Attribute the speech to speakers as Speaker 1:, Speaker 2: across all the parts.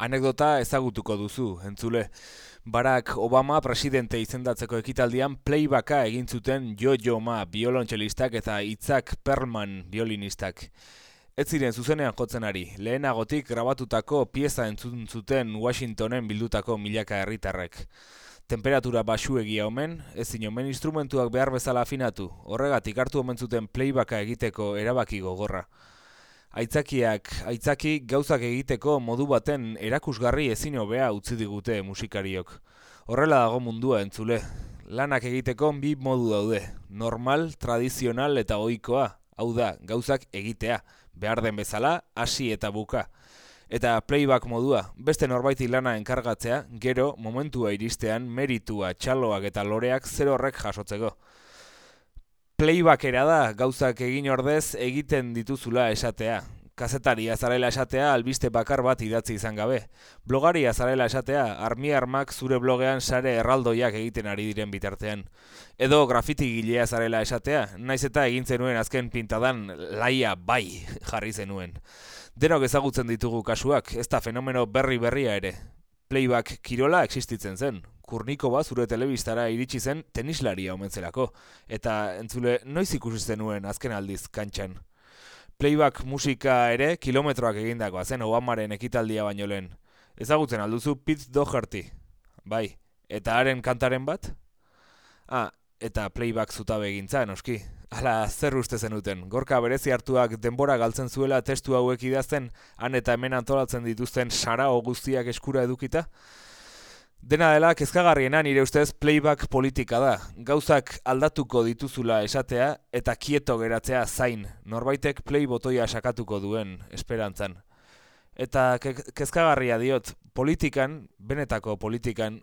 Speaker 1: anekdota ezagutuko duzu, entzule. Barack Obama presidente izendatzeko ekitaldian playbacka egin zuten Jo-Jo Ma biolontxelistak eta Itzak Perlman violinistak. Ez ziren zuzenean jotzen ari, lehenagotik grabatutako pieza entzun zuten Washingtonen bildutako milaka herritarrek. Temperatura basuegia omen, ezin omen instrumentuak behar bezala afinatu, horregatik hartu omen zuten playbacka egiteko erabaki gogorra. Aitzakiak, aitzaki gauzak egiteko modu baten erakusgarri ezin hobea utzi digute musikariok. Horrela dago mundua entzule. Lanak egiteko bi modu daude. Normal, tradizional eta ohikoa. Hau da, gauzak egitea. Behar den bezala, hasi eta buka. Eta playback modua, beste norbaiti lana enkargatzea, gero, momentua iristean, meritua, txaloak eta loreak zer horrek jasotzeko playbackera da gauzak egin ordez egiten dituzula esatea. Kazetaria zarela esatea albiste bakar bat idatzi izan gabe. Blogaria zarela esatea armi armak zure blogean sare erraldoiak egiten ari diren bitartean. Edo grafiti gilea zarela esatea, naiz eta egin zenuen azken pintadan laia bai jarri zenuen. Denok ezagutzen ditugu kasuak, ez da fenomeno berri berria ere. Playback kirola existitzen zen, kurniko bat zure telebistara iritsi zen tenislaria omentzelako. Eta entzule, noiz ikusi zenuen azken aldiz kantxan. Playback musika ere kilometroak egindakoa zen Obamaren ekitaldia baino lehen. Ezagutzen alduzu Pete Doherty. Bai, eta haren kantaren bat? Ah, eta playback zutabe egintza, noski. Hala, zer uste zenuten, gorka berezi hartuak denbora galtzen zuela testu hauek idazten, han eta hemen antolatzen dituzten sara guztiak eskura edukita? Dena dela, kezkagarriena nire ustez playback politika da. Gauzak aldatuko dituzula esatea eta kieto geratzea zain. Norbaitek play botoia sakatuko duen esperantzan. Eta kezkagarria diot, politikan, benetako politikan,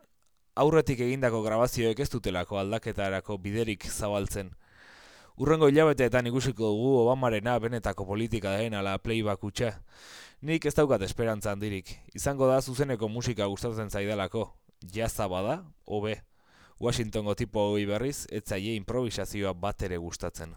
Speaker 1: aurretik egindako grabazioek ez dutelako aldaketarako biderik zabaltzen. Urrengo hilabeteetan ikusiko dugu Obamarena benetako politika den ala playback utxa. Nik ez daukat esperantza handirik. Izango da zuzeneko musika gustatzen zaidalako, jaza bada, hobe. Washingtongo tipo hori berriz, etzaile improvisazioa bat ere gustatzen.